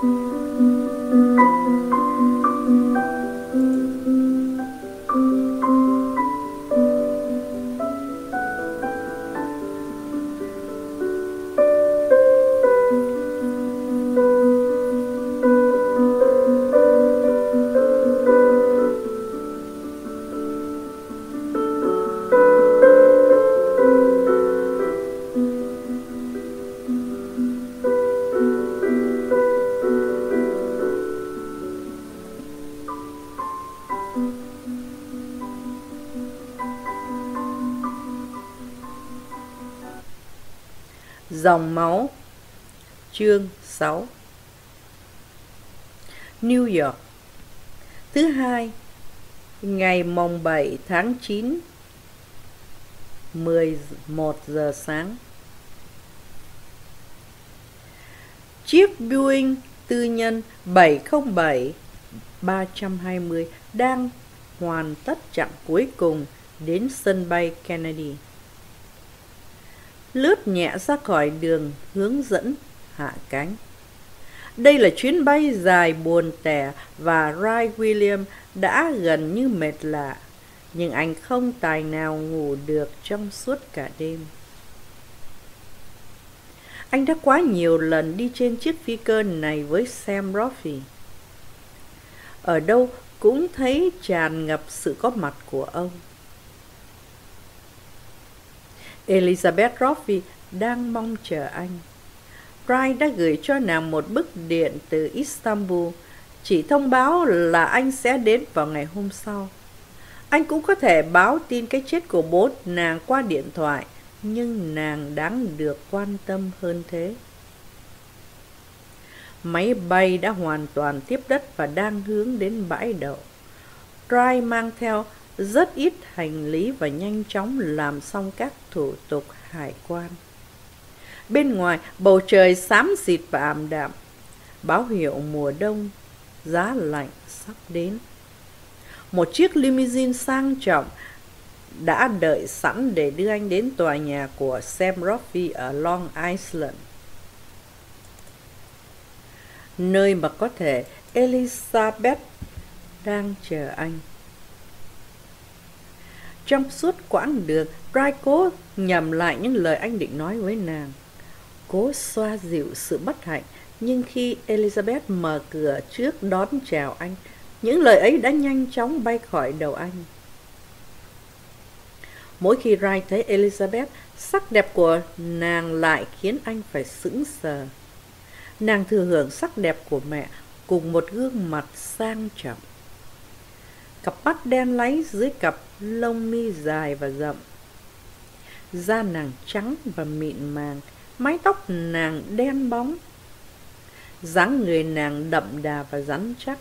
Mm-hmm. Dòng máu. Chương 6 New York. Thứ hai, Ngày mồng 7 tháng 9 11 giờ sáng. Chiếc Boeing tư nhân 707 320 đang hoàn tất chặng cuối cùng đến sân bay Kennedy lướt nhẹ ra khỏi đường hướng dẫn hạ cánh. Đây là chuyến bay dài buồn tẻ và Ray William đã gần như mệt lạ, nhưng anh không tài nào ngủ được trong suốt cả đêm. Anh đã quá nhiều lần đi trên chiếc phi cơ này với Sam Roffey. Ở đâu cũng thấy tràn ngập sự có mặt của ông. Elizabeth Roffey đang mong chờ anh. Pride đã gửi cho nàng một bức điện từ Istanbul, chỉ thông báo là anh sẽ đến vào ngày hôm sau. Anh cũng có thể báo tin cái chết của bố nàng qua điện thoại, nhưng nàng đáng được quan tâm hơn thế. Máy bay đã hoàn toàn tiếp đất và đang hướng đến bãi đậu. Pride mang theo rất ít hành lý và nhanh chóng làm xong các thủ tục hải quan. Bên ngoài, bầu trời xám xịt và ảm đạm, báo hiệu mùa đông, giá lạnh sắp đến. Một chiếc limousine sang trọng đã đợi sẵn để đưa anh đến tòa nhà của Sam Roffey ở Long Island. Nơi mà có thể Elizabeth đang chờ anh. Trong suốt quãng đường, Brian cố nhầm lại những lời anh định nói với nàng. Cố xoa dịu sự bất hạnh, nhưng khi Elizabeth mở cửa trước đón chào anh, những lời ấy đã nhanh chóng bay khỏi đầu anh. Mỗi khi Rai thấy Elizabeth, sắc đẹp của nàng lại khiến anh phải sững sờ. Nàng thừa hưởng sắc đẹp của mẹ cùng một gương mặt sang trọng. Cặp mắt đen láy dưới cặp lông mi dài và rậm. Da nàng trắng và mịn màng, mái tóc nàng đen bóng. dáng người nàng đậm đà và rắn chắc.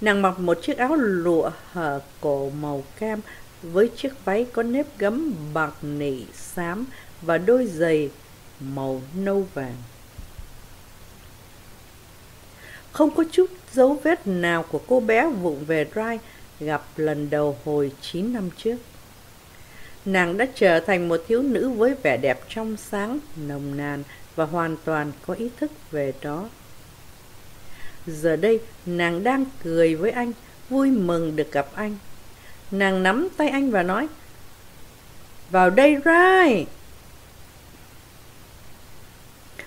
Nàng mặc một chiếc áo lụa hở cổ màu cam với chiếc váy có nếp gấm bạc nỉ xám và đôi giày màu nâu vàng. Không có chút dấu vết nào của cô bé vụng về dry gặp lần đầu hồi 9 năm trước. Nàng đã trở thành một thiếu nữ với vẻ đẹp trong sáng, nồng nàn và hoàn toàn có ý thức về đó. Giờ đây, nàng đang cười với anh, vui mừng được gặp anh. Nàng nắm tay anh và nói, Vào đây Rai!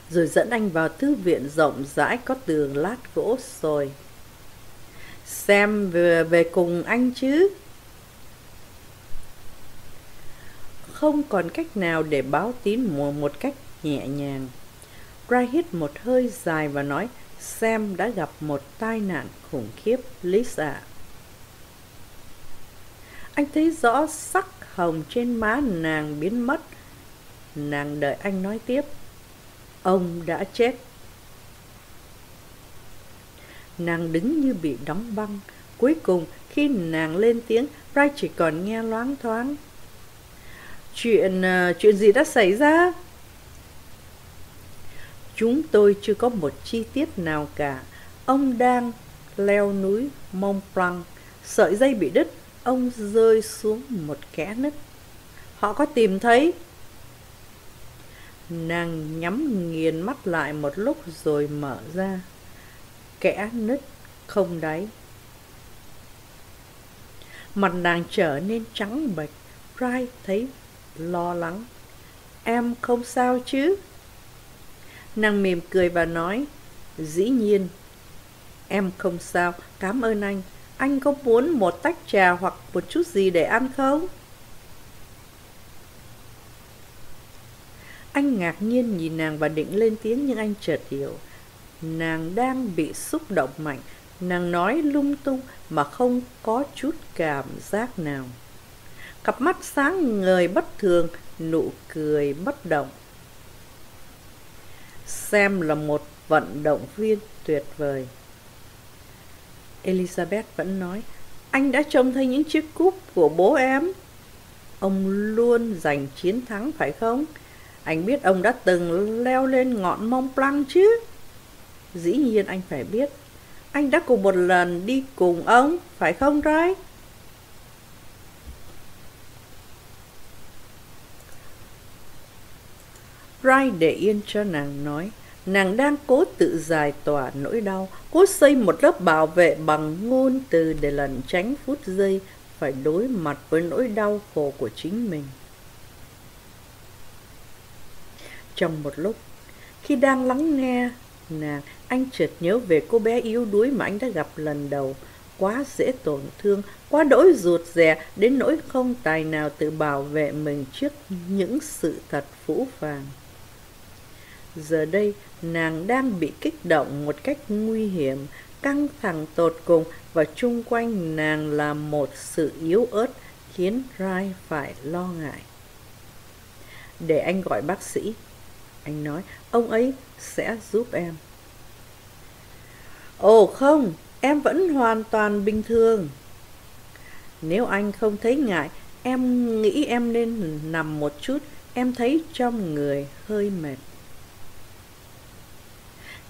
Rồi dẫn anh vào thư viện rộng rãi có tường lát gỗ sồi. Xem về, về cùng anh chứ Không còn cách nào để báo tín mùa một cách nhẹ nhàng Ra hít một hơi dài và nói Sam đã gặp một tai nạn khủng khiếp, Lisa. Anh thấy rõ sắc hồng trên má nàng biến mất. Nàng đợi anh nói tiếp. Ông đã chết. Nàng đứng như bị đóng băng. Cuối cùng, khi nàng lên tiếng, Bright chỉ còn nghe loáng thoáng. Chuyện, à, chuyện gì đã xảy ra? Chúng tôi chưa có một chi tiết nào cả. Ông đang leo núi Mont Blanc. Sợi dây bị đứt, ông rơi xuống một kẽ nứt. Họ có tìm thấy Nàng nhắm nghiền mắt lại một lúc rồi mở ra kẽ nứt không đáy. Mặt nàng trở nên trắng bệch, Rai thấy lo lắng. Em không sao chứ? Nàng mỉm cười và nói, dĩ nhiên. Em không sao, cảm ơn anh. Anh có muốn một tách trà hoặc một chút gì để ăn không? Anh ngạc nhiên nhìn nàng và định lên tiếng nhưng anh chợt hiểu. Nàng đang bị xúc động mạnh. Nàng nói lung tung mà không có chút cảm giác nào. Cặp mắt sáng ngời bất thường, nụ cười bất động. Xem là một vận động viên tuyệt vời. Elizabeth vẫn nói, anh đã trông thấy những chiếc cúp của bố em. Ông luôn giành chiến thắng phải không? Anh biết ông đã từng leo lên ngọn Mont Blanc chứ? Dĩ nhiên anh phải biết. Anh đã cùng một lần đi cùng ông, phải không Ray? Ray để yên cho nàng nói. Nàng đang cố tự giải tỏa nỗi đau, cố xây một lớp bảo vệ bằng ngôn từ để lần tránh phút giây phải đối mặt với nỗi đau khổ của chính mình. Trong một lúc, khi đang lắng nghe nàng, anh chợt nhớ về cô bé yếu đuối mà anh đã gặp lần đầu. Quá dễ tổn thương, quá đỗi ruột rè, đến nỗi không tài nào tự bảo vệ mình trước những sự thật phũ phàng. Giờ đây, nàng đang bị kích động một cách nguy hiểm, căng thẳng tột cùng và chung quanh nàng là một sự yếu ớt khiến Rai phải lo ngại. Để anh gọi bác sĩ. Anh nói, ông ấy sẽ giúp em. Ồ không, em vẫn hoàn toàn bình thường. Nếu anh không thấy ngại, em nghĩ em nên nằm một chút, em thấy trong người hơi mệt.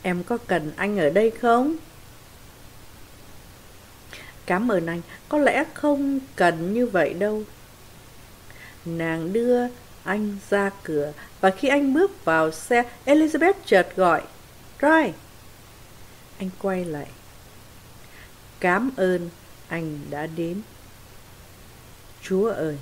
Em có cần anh ở đây không? Cảm ơn anh, có lẽ không cần như vậy đâu. Nàng đưa anh ra cửa và khi anh bước vào xe, Elizabeth chợt gọi, Roy! Anh quay lại. Cảm ơn anh đã đến. Chúa ơi!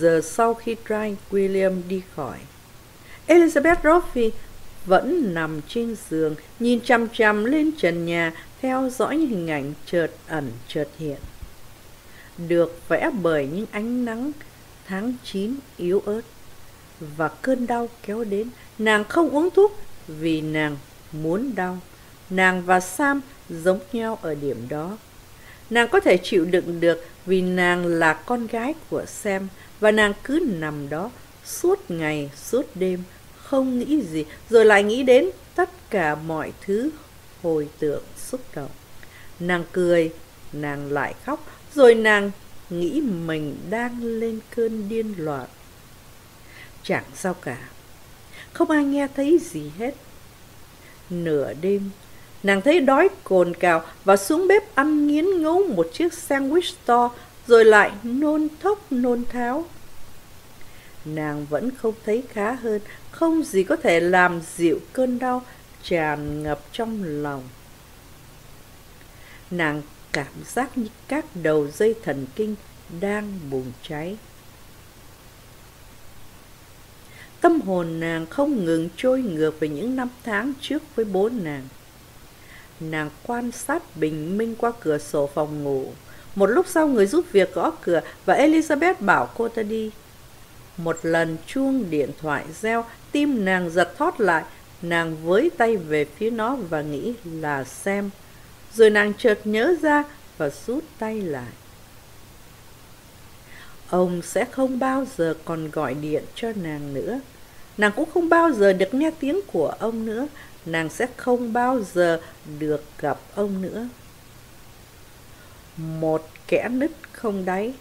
Giờ sau khi Trang William đi khỏi, Elizabeth Roffey vẫn nằm trên giường, nhìn chăm chăm lên trần nhà, theo dõi những hình ảnh chợt ẩn chợt hiện. Được vẽ bởi những ánh nắng tháng 9 yếu ớt, và cơn đau kéo đến, nàng không uống thuốc vì nàng muốn đau. Nàng và Sam giống nhau ở điểm đó. Nàng có thể chịu đựng được vì nàng là con gái của Sam và nàng cứ nằm đó suốt ngày, suốt đêm, không nghĩ gì, rồi lại nghĩ đến tất cả mọi thứ hồi tưởng xúc động. Nàng cười, nàng lại khóc, rồi nàng nghĩ mình đang lên cơn điên loạn. Chẳng sao cả, không ai nghe thấy gì hết. Nửa đêm, Nàng thấy đói cồn cào và xuống bếp ăn nghiến ngấu một chiếc sandwich to rồi lại nôn thốc nôn tháo. Nàng vẫn không thấy khá hơn, không gì có thể làm dịu cơn đau tràn ngập trong lòng. Nàng cảm giác như các đầu dây thần kinh đang bùng cháy. Tâm hồn nàng không ngừng trôi ngược về những năm tháng trước với bố nàng. Nàng quan sát bình minh qua cửa sổ phòng ngủ. Một lúc sau người giúp việc gõ cửa và Elizabeth bảo cô ta đi. Một lần chuông điện thoại reo, tim nàng giật thót lại. Nàng với tay về phía nó và nghĩ là xem. Rồi nàng chợt nhớ ra và rút tay lại. Ông sẽ không bao giờ còn gọi điện cho nàng nữa. Nàng cũng không bao giờ được nghe tiếng của ông nữa. Nàng sẽ không bao giờ được gặp ông nữa. Một kẽ nứt không đáy.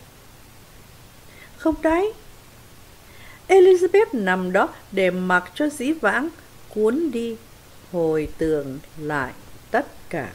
Không đáy. Elizabeth nằm đó để mặc cho dĩ vãng cuốn đi, hồi tưởng lại tất cả.